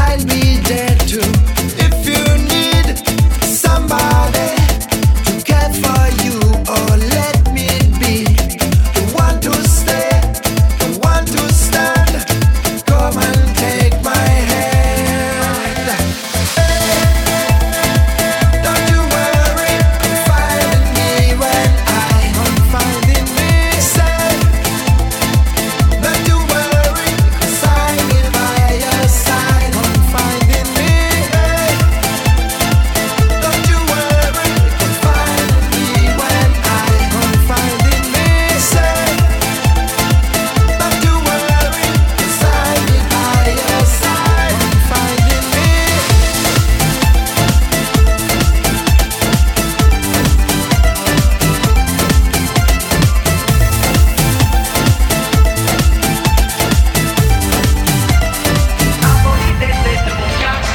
I'll be there too.